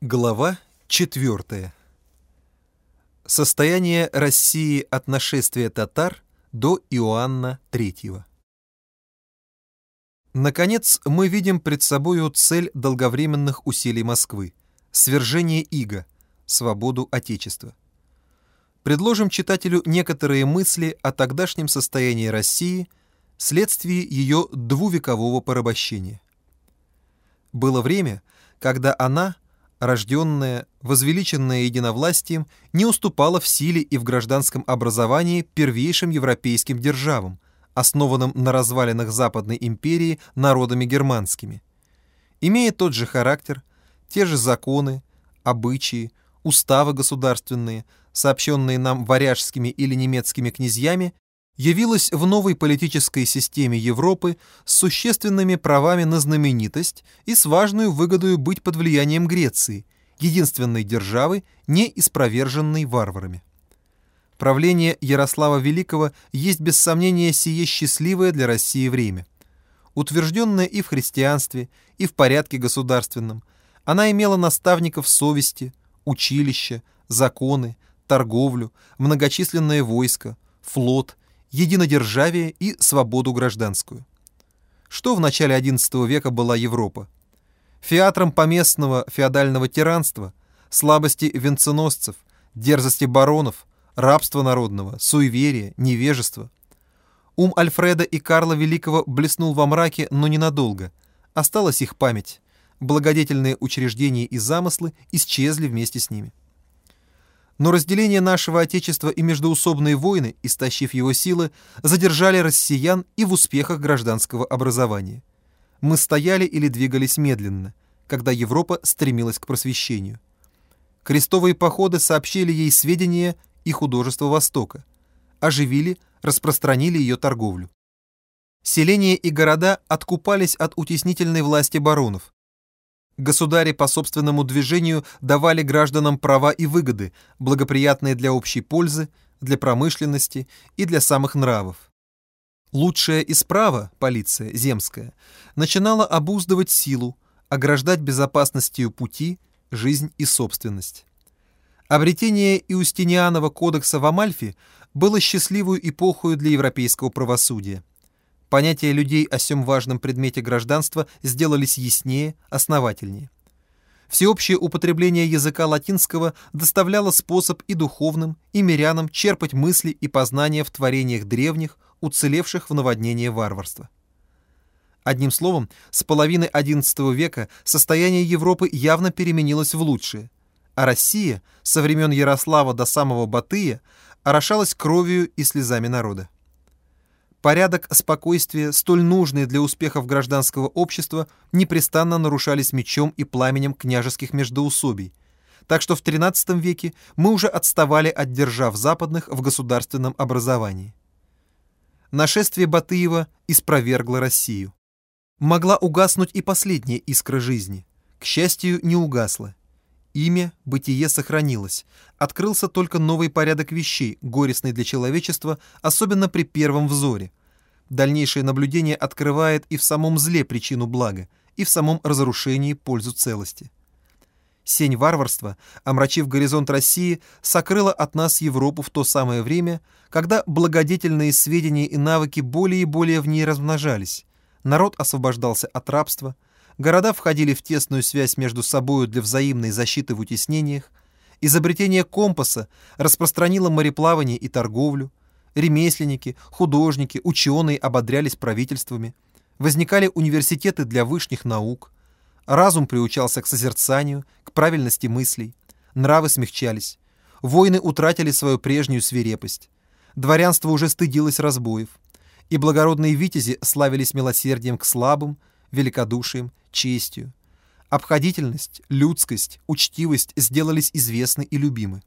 Глава 4. Состояние России от нашествия татар до Иоанна III. Наконец, мы видим пред собою цель долговременных усилий Москвы – свержение ига, свободу Отечества. Предложим читателю некоторые мысли о тогдашнем состоянии России вследствие ее двувекового порабощения. Было время, когда она – рожденная, возвеличенная единовластием, не уступала в силе и в гражданском образовании первейшим европейским державам, основанным на развалинах Западной империи народами германскими. Имея тот же характер, те же законы, обычаи, уставы государственные, сообщенные нам варяжскими или немецкими князьями, явилась в новой политической системе Европы с существенными правами на знаменитость и с важной выгодой быть под влиянием Греции, единственной державы, не испроверженной варварами. Правление Ярослава Великого есть без сомнения сие счастливое для России время. Утвержденное и в христианстве, и в порядке государственном, она имела наставников совести, училища, законы, торговлю, многочисленное войско, флот, единодержавие и свободу гражданскую. Что в начале XI века была Европа? Фиатром поместного феодального тиранства, слабости венценосцев, дерзости баронов, рабства народного, суеверия, невежества. Ум Альфреда и Карла Великого блеснул во мраке, но ненадолго. Осталась их память. Благодетельные учреждения и замыслы исчезли вместе с ними. Но разделение нашего Отечества и междоусобные войны, истощив его силы, задержали россиян и в успехах гражданского образования. Мы стояли или двигались медленно, когда Европа стремилась к просвещению. Крестовые походы сообщили ей сведения и художество Востока, оживили, распространили ее торговлю. Селения и города откупались от утеснительной власти баронов, Государи по собственному движению давали гражданам права и выгоды, благоприятные для общей пользы, для промышленности и для самых нравов. Лучшая из права, полиция, земская, начинала обуздывать силу, ограждать безопасностью пути, жизнь и собственность. Обретение Иустинианова кодекса в Амальфи было счастливую эпохою для европейского правосудия. Понятия людей о сем важном предмете гражданства сделались яснее, основательнее. Всеобщее употребление языка латинского доставляло способ и духовным, и мирянам черпать мысли и познания в творениях древних, уцелевших в наводнении варварства. Одним словом, с половины XI века состояние Европы явно переменилось в лучшее, а Россия со времен Ярослава до самого Батыя орошалась кровью и слезами народа. Порядок спокойствия, столь нужный для успехов гражданского общества, непрестанно нарушались мечом и пламенем княжеских междоусобий, так что в XIII веке мы уже отставали от держав западных в государственном образовании. Нашествие Батыева испровергло Россию. Могла угаснуть и последняя искра жизни. К счастью, не угасла. Имя, бытие сохранилось. Открылся только новый порядок вещей, горестный для человечества, особенно при первом взоре. Дальнейшее наблюдение открывает и в самом зле причину блага, и в самом разрушении пользу целости. Сень варварства, омрачив горизонт России, сокрыла от нас Европу в то самое время, когда благодетельные сведения и навыки более и более в ней размножались. Народ освобождался от рабства – Города входили в тесную связь между собою для взаимной защиты в утеснениях, изобретение компаса распространило мореплавание и торговлю, ремесленники, художники, ученые ободрялись правительствами, возникали университеты для высших наук, разум приучался к созерцанию, к правильности мыслей, нравы смягчались, войны утратили свою прежнюю свирепость, дворянство уже стыдилось разбоев, и благородные витязи славились милосердием к слабым, великодушием, честью. Обходительность, людскость, учтивость сделались известны и любимы.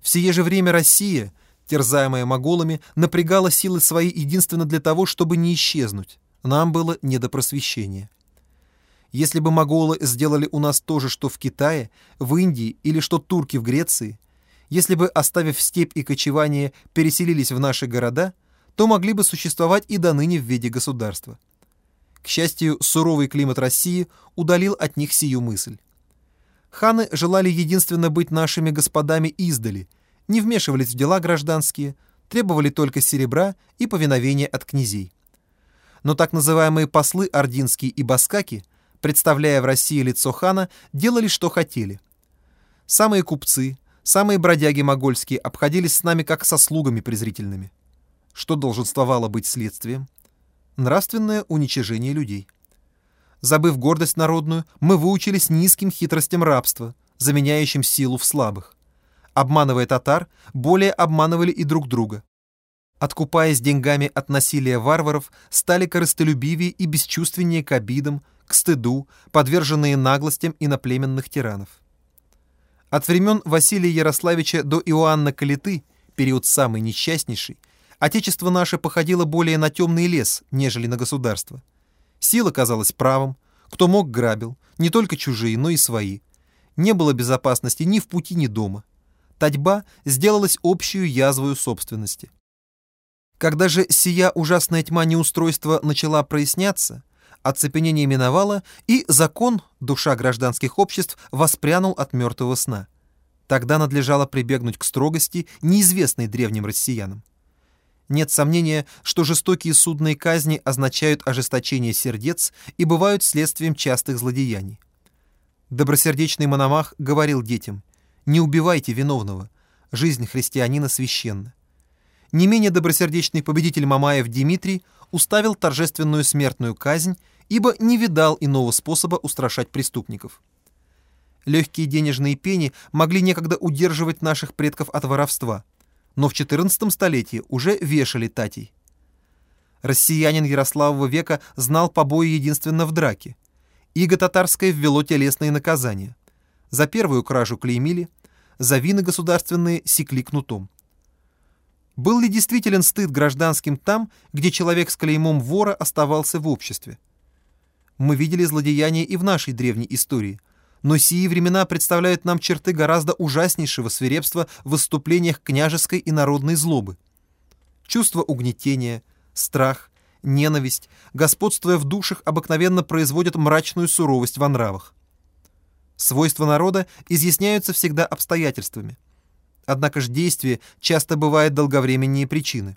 В сие же время Россия, терзаемая моголами, напрягала силы свои единственно для того, чтобы не исчезнуть. Нам было не до просвещения. Если бы моголы сделали у нас то же, что в Китае, в Индии или что турки в Греции, если бы, оставив степь и кочевание, переселились в наши города, то могли бы существовать и до ныне в виде государства. К счастью, суровый климат России удалил от них сию мысль. Ханы желали единственно быть нашими господами издали, не вмешивались в дела гражданские, требовали только серебра и повиновения от князей. Но так называемые послы ординские и баскаки, представляя в России лицо хана, делали, что хотели. Самые купцы, самые бродяги могольские обходились с нами как со слугами презрительными. Что долженствовало быть следствием? Нравственное уничижение людей. Забыв гордость народную, мы выучились низким хитростям рабства, заменяющим силу в слабых. Обманывая татар, более обманывали и друг друга. Откупаясь деньгами от насилия варваров, стали корыстолюбивее и бесчувственнее к обидам, к стыду, подверженные наглостям иноплеменных тиранов. От времен Василия Ярославича до Иоанна Калиты, период самый несчастнейший, отечество наше походило более на темный лес, нежели на государство. Сила казалась правом, кто мог грабил, не только чужие, но и свои. Не было безопасности ни в пути, ни дома. Татьба сделалась общую язвою собственности. Когда же сия ужасная тьма неустройства начала проясняться, оцепенение миновало, и закон, душа гражданских обществ, воспрянул от мертвого сна. Тогда надлежало прибегнуть к строгости, неизвестной древним россиянам. Нет сомнения, что жестокие судные казни означают ожесточение сердец и бывают следствием частых злодеяний. Добросердечный Мономах говорил детям, «Не убивайте виновного, жизнь христианина священна». Не менее добросердечный победитель Мамаев Дмитрий уставил торжественную смертную казнь, ибо не видал иного способа устрашать преступников. Легкие денежные пени могли некогда удерживать наших предков от воровства – но в XIV столетии уже вешали татей. Россиянин Ярославова века знал побои единственно в драке. Иго татарское ввело телесные наказания. За первую кражу клеймили, за вины государственные секли кнутом. Был ли действителен стыд гражданским там, где человек с клеймом вора оставался в обществе? Мы видели злодеяния и в нашей древней истории – но сии времена представляют нам черты гораздо ужаснейшего свирепства в выступлениях княжеской и народной злобы. Чувство угнетения, страх, ненависть, господствуя в душах, обыкновенно производят мрачную суровость во нравах. Свойства народа изъясняются всегда обстоятельствами. Однако же действие часто бывает долговременнее причины.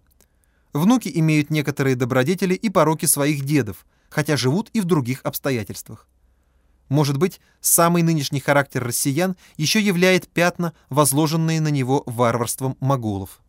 Внуки имеют некоторые добродетели и пороки своих дедов, хотя живут и в других обстоятельствах. Может быть, самый нынешний характер россиян еще являет пятна, возложенные на него варварством моголов.